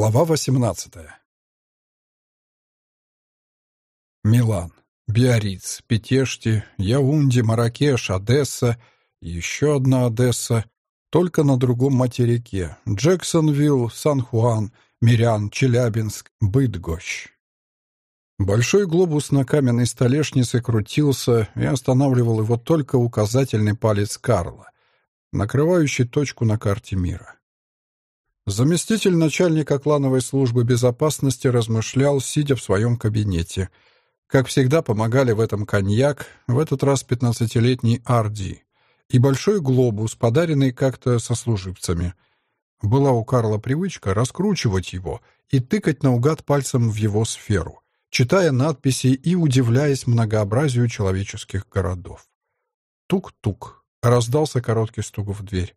Глава 18. Милан, Биарриц, Петешти, Яунди, Маракеш, Одесса, еще одна Одесса, только на другом материке, Джексонвилл, Сан-Хуан, Мирян, Челябинск, Быдгощ. Большой глобус на каменной столешнице крутился и останавливал его только указательный палец Карла, накрывающий точку на карте мира. Заместитель начальника клановой службы безопасности размышлял, сидя в своем кабинете. Как всегда, помогали в этом коньяк, в этот раз пятнадцатилетний Арди, и большой глобус, подаренный как-то сослуживцами. Была у Карла привычка раскручивать его и тыкать наугад пальцем в его сферу, читая надписи и удивляясь многообразию человеческих городов. Тук-тук. Раздался короткий стук в дверь.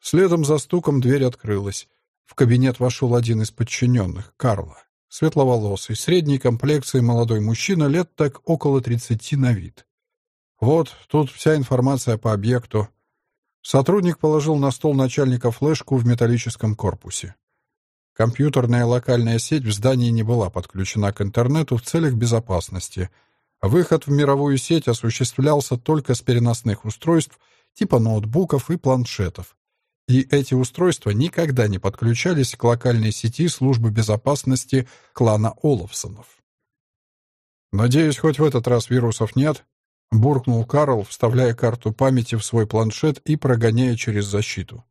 Следом за стуком дверь открылась. В кабинет вошел один из подчиненных, Карла. Светловолосый, средней комплекции молодой мужчина, лет так около тридцати на вид. Вот, тут вся информация по объекту. Сотрудник положил на стол начальника флешку в металлическом корпусе. Компьютерная локальная сеть в здании не была подключена к интернету в целях безопасности. Выход в мировую сеть осуществлялся только с переносных устройств типа ноутбуков и планшетов и эти устройства никогда не подключались к локальной сети службы безопасности клана Олафсонов. «Надеюсь, хоть в этот раз вирусов нет?» — буркнул Карл, вставляя карту памяти в свой планшет и прогоняя через защиту.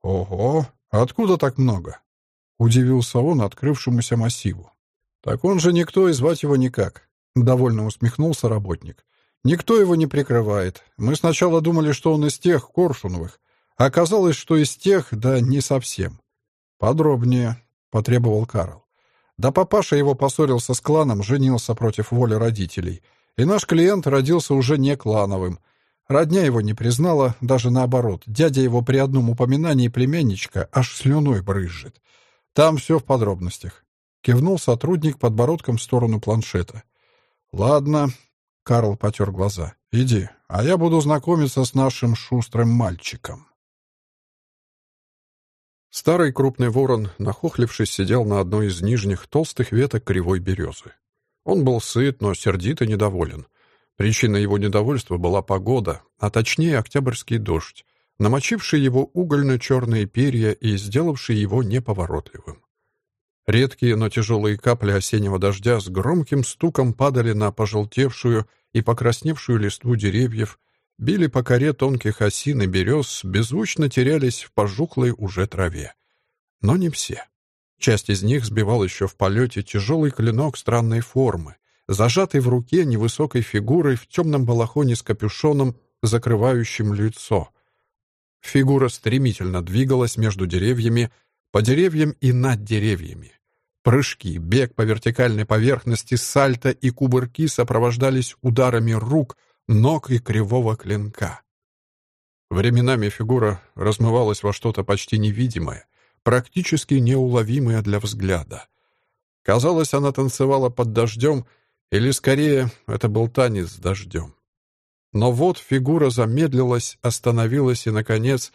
«Ого! Откуда так много?» — удивился он открывшемуся массиву. «Так он же никто, и звать его никак», — довольно усмехнулся работник. «Никто его не прикрывает. Мы сначала думали, что он из тех, Коршуновых, Оказалось, что из тех, да не совсем. «Подробнее», — потребовал Карл. Да папаша его поссорился с кланом, женился против воли родителей. И наш клиент родился уже не клановым. Родня его не признала, даже наоборот. Дядя его при одном упоминании племянничка аж слюной брызжет. Там все в подробностях. Кивнул сотрудник подбородком в сторону планшета. «Ладно», — Карл потер глаза, — «иди, а я буду знакомиться с нашим шустрым мальчиком». Старый крупный ворон, нахохлившись, сидел на одной из нижних толстых веток кривой березы. Он был сыт, но сердит и недоволен. Причиной его недовольства была погода, а точнее октябрьский дождь, намочивший его угольно-черные перья и сделавший его неповоротливым. Редкие, но тяжелые капли осеннего дождя с громким стуком падали на пожелтевшую и покрасневшую листву деревьев, били по коре тонких осин и берез, беззвучно терялись в пожухлой уже траве. Но не все. Часть из них сбивал еще в полете тяжелый клинок странной формы, зажатый в руке невысокой фигурой в темном балахоне с капюшоном, закрывающим лицо. Фигура стремительно двигалась между деревьями, по деревьям и над деревьями. Прыжки, бег по вертикальной поверхности, сальто и кубырки сопровождались ударами рук — ног и кривого клинка. Временами фигура размывалась во что-то почти невидимое, практически неуловимое для взгляда. Казалось, она танцевала под дождем, или, скорее, это был танец с дождем. Но вот фигура замедлилась, остановилась и, наконец,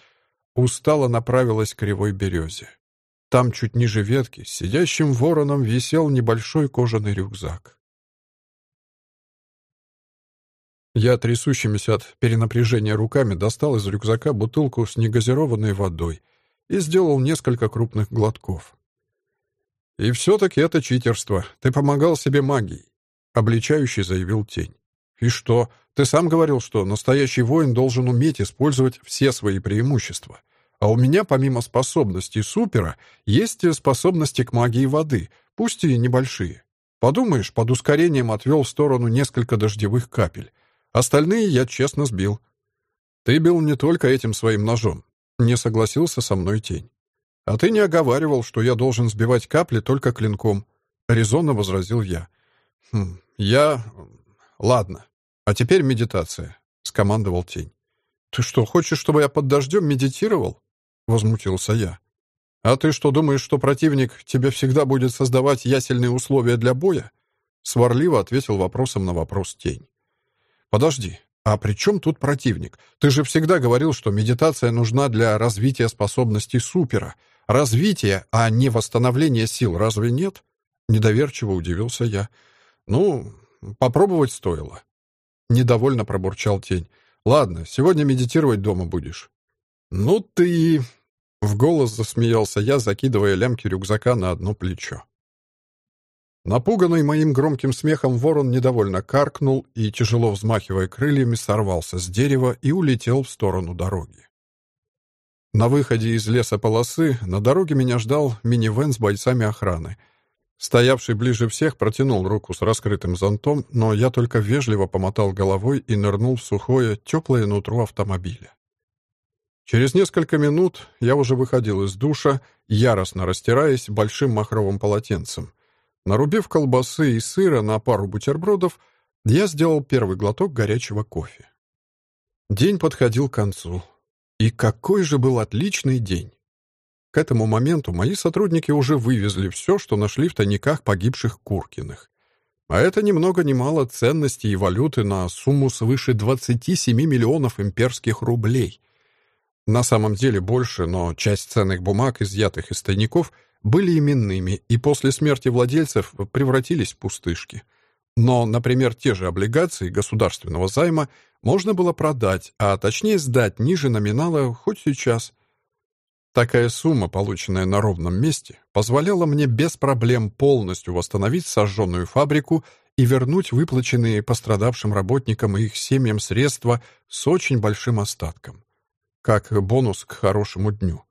устало направилась к кривой березе. Там, чуть ниже ветки, сидящим вороном висел небольшой кожаный рюкзак. Я трясущимися от перенапряжения руками достал из рюкзака бутылку с негазированной водой и сделал несколько крупных глотков. «И все-таки это читерство. Ты помогал себе магией», — обличающий заявил тень. «И что? Ты сам говорил, что настоящий воин должен уметь использовать все свои преимущества. А у меня, помимо способностей супера, есть способности к магии воды, пусть и небольшие. Подумаешь, под ускорением отвел в сторону несколько дождевых капель. Остальные я честно сбил. Ты бил не только этим своим ножом. Не согласился со мной тень. А ты не оговаривал, что я должен сбивать капли только клинком. Резонно возразил я. Хм, я... Ладно. А теперь медитация. Скомандовал тень. Ты что, хочешь, чтобы я под дождем медитировал? Возмутился я. А ты что, думаешь, что противник тебе всегда будет создавать ясельные условия для боя? Сварливо ответил вопросом на вопрос тень. «Подожди, а при чем тут противник? Ты же всегда говорил, что медитация нужна для развития способностей супера. развитие, а не восстановление сил, разве нет? Недоверчиво удивился я. Ну, попробовать стоило. Недовольно пробурчал тень. Ладно, сегодня медитировать дома будешь. Ну ты... В голос засмеялся я, закидывая лямки рюкзака на одно плечо. Напуганный моим громким смехом ворон недовольно каркнул и, тяжело взмахивая крыльями, сорвался с дерева и улетел в сторону дороги. На выходе из лесополосы на дороге меня ждал минивэн с бойцами охраны. Стоявший ближе всех протянул руку с раскрытым зонтом, но я только вежливо помотал головой и нырнул в сухое, теплое нутро автомобиля. Через несколько минут я уже выходил из душа, яростно растираясь большим махровым полотенцем — Нарубив колбасы и сыра на пару бутербродов, я сделал первый глоток горячего кофе. День подходил к концу. И какой же был отличный день! К этому моменту мои сотрудники уже вывезли все, что нашли в тайниках погибших Куркиных. А это ни много ни мало ценностей и валюты на сумму свыше 27 миллионов имперских рублей. На самом деле больше, но часть ценных бумаг, изъятых из тайников, были именными и после смерти владельцев превратились в пустышки. Но, например, те же облигации государственного займа можно было продать, а точнее сдать ниже номинала хоть сейчас. Такая сумма, полученная на ровном месте, позволяла мне без проблем полностью восстановить сожженную фабрику и вернуть выплаченные пострадавшим работникам и их семьям средства с очень большим остатком. Как бонус к хорошему дню.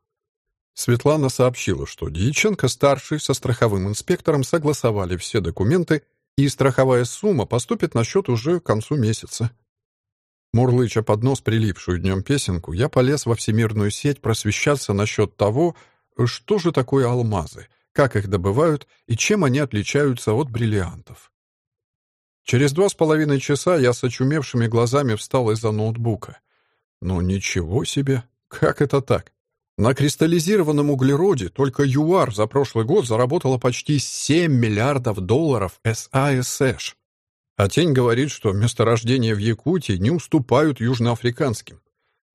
Светлана сообщила, что Дьяченко-старший со страховым инспектором согласовали все документы, и страховая сумма поступит на счет уже к концу месяца. Мурлыча под нос прилипшую днем песенку, я полез во всемирную сеть просвещаться насчет того, что же такое алмазы, как их добывают и чем они отличаются от бриллиантов. Через два с половиной часа я с очумевшими глазами встал из-за ноутбука. Ну ничего себе, как это так? На кристаллизированном углероде только ЮАР за прошлый год заработала почти 7 миллиардов долларов САСШ. А тень говорит, что месторождения в Якутии не уступают южноафриканским.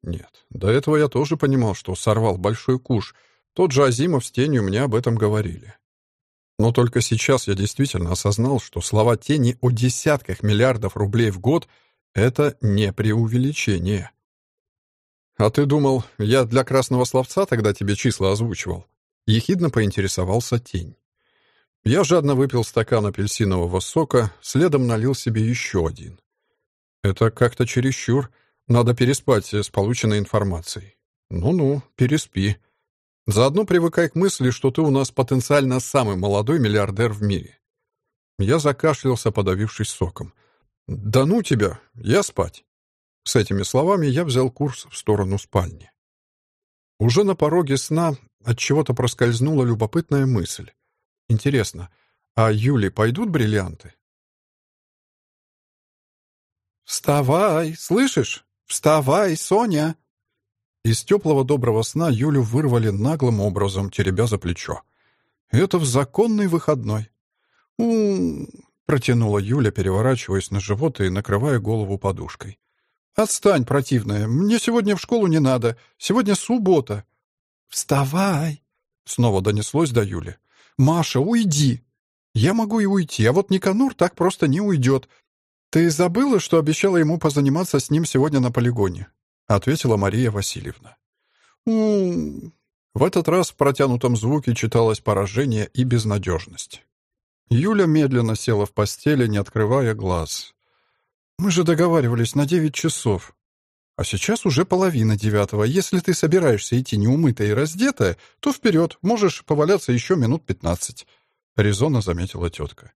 Нет, до этого я тоже понимал, что сорвал большой куш. Тот же Азимов с тенью мне об этом говорили. Но только сейчас я действительно осознал, что слова тени о десятках миллиардов рублей в год — это не преувеличение. «А ты думал, я для красного словца тогда тебе числа озвучивал?» Ехидно поинтересовался тень. Я жадно выпил стакан апельсинового сока, следом налил себе еще один. «Это как-то чересчур. Надо переспать с полученной информацией». «Ну-ну, переспи. Заодно привыкай к мысли, что ты у нас потенциально самый молодой миллиардер в мире». Я закашлялся, подавившись соком. «Да ну тебя, я спать». С этими словами я взял курс в сторону спальни. Уже на пороге сна от чего-то проскользнула любопытная мысль. Интересно, а Юле пойдут бриллианты? «Вставай, слышишь? Вставай, Соня!» Из теплого доброго сна Юлю вырвали наглым образом, теребя за плечо. «Это в законный выходной». «У-у-у!» протянула Юля, переворачиваясь на живот и накрывая голову подушкой. «Отстань, противная, мне сегодня в школу не надо. Сегодня суббота». «Вставай!» — снова донеслось до Юли. «Маша, уйди!» «Я могу и уйти, а вот Никанур так просто не уйдет. Ты забыла, что обещала ему позаниматься с ним сегодня на полигоне?» — ответила Мария Васильевна. В этот раз в протянутом звуке читалось поражение и безнадежность. Юля медленно села в постели, не открывая глаз. «Мы же договаривались на девять часов. А сейчас уже половина девятого. Если ты собираешься идти неумытая и раздетая, то вперед, можешь поваляться еще минут пятнадцать», — резонно заметила тетка.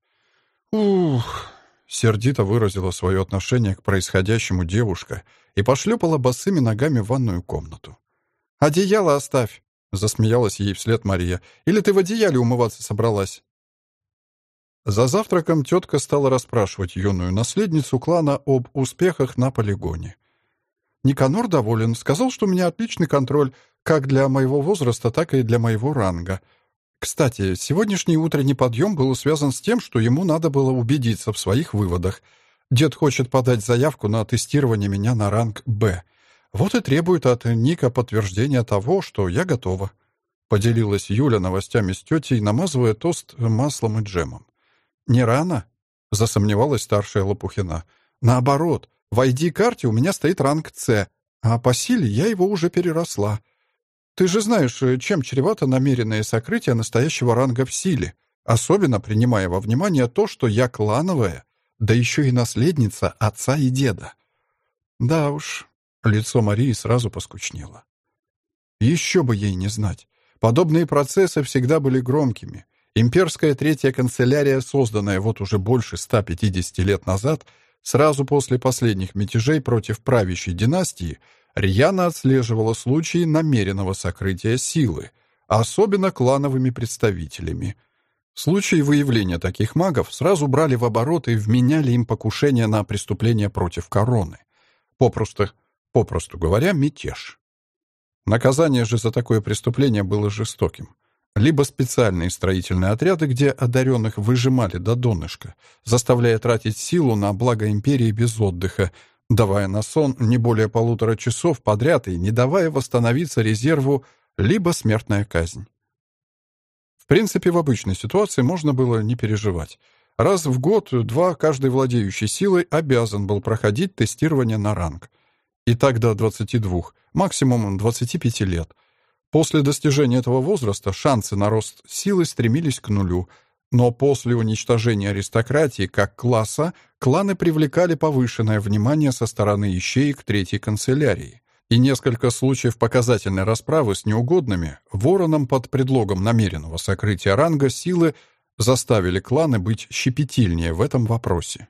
«Ух...» — сердито выразила свое отношение к происходящему девушка и пошлепала босыми ногами в ванную комнату. «Одеяло оставь!» — засмеялась ей вслед Мария. «Или ты в одеяле умываться собралась?» За завтраком тетка стала расспрашивать юную наследницу клана об успехах на полигоне. Никанор доволен, сказал, что у меня отличный контроль как для моего возраста, так и для моего ранга. Кстати, сегодняшний утренний подъем был связан с тем, что ему надо было убедиться в своих выводах. Дед хочет подать заявку на тестирование меня на ранг «Б». Вот и требует от Ника подтверждения того, что я готова. поделилась Юля новостями с тетей, намазывая тост маслом и джемом. «Не рано?» — засомневалась старшая Лопухина. «Наоборот, в ID-карте у меня стоит ранг С, а по силе я его уже переросла. Ты же знаешь, чем чревато намеренное сокрытие настоящего ранга в силе, особенно принимая во внимание то, что я клановая, да еще и наследница отца и деда». «Да уж», — лицо Марии сразу поскучнело. «Еще бы ей не знать. Подобные процессы всегда были громкими. Имперская третья канцелярия, созданная вот уже больше 150 лет назад, сразу после последних мятежей против правящей династии, рьяно отслеживала случаи намеренного сокрытия силы, особенно клановыми представителями. В случае выявления таких магов сразу брали в оборот и вменяли им покушение на преступление против короны. Попросту, попросту говоря, мятеж. Наказание же за такое преступление было жестоким. Либо специальные строительные отряды, где одаренных выжимали до донышка, заставляя тратить силу на благо империи без отдыха, давая на сон не более полутора часов подряд и не давая восстановиться резерву, либо смертная казнь. В принципе, в обычной ситуации можно было не переживать. Раз в год-два каждый владеющий силой обязан был проходить тестирование на ранг — и так до 22, максимум 25 лет. После достижения этого возраста шансы на рост силы стремились к нулю, но после уничтожения аристократии как класса кланы привлекали повышенное внимание со стороны ищеек третьей канцелярии. И несколько случаев показательной расправы с неугодными вороном под предлогом намеренного сокрытия ранга силы заставили кланы быть щепетильнее в этом вопросе.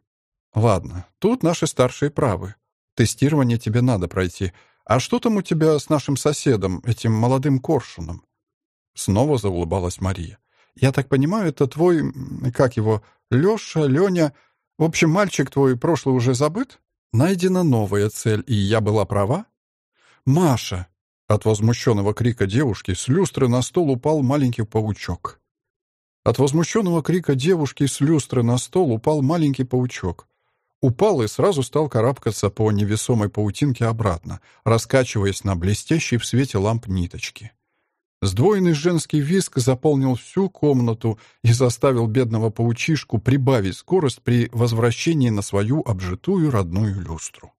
Ладно, тут наши старшие правы. Тестирование тебе надо пройти. А что там у тебя с нашим соседом, этим молодым коршуном?» Снова заулыбалась Мария. «Я так понимаю, это твой... как его? Лёша, Лёня... В общем, мальчик твой прошлый уже забыт? Найдена новая цель, и я была права?» «Маша!» От возмущенного крика девушки с люстры на стол упал маленький паучок. От возмущенного крика девушки с люстры на стол упал маленький паучок. Упал и сразу стал карабкаться по невесомой паутинке обратно, раскачиваясь на блестящей в свете ламп ниточки. Сдвоенный женский виск заполнил всю комнату и заставил бедного паучишку прибавить скорость при возвращении на свою обжитую родную люстру.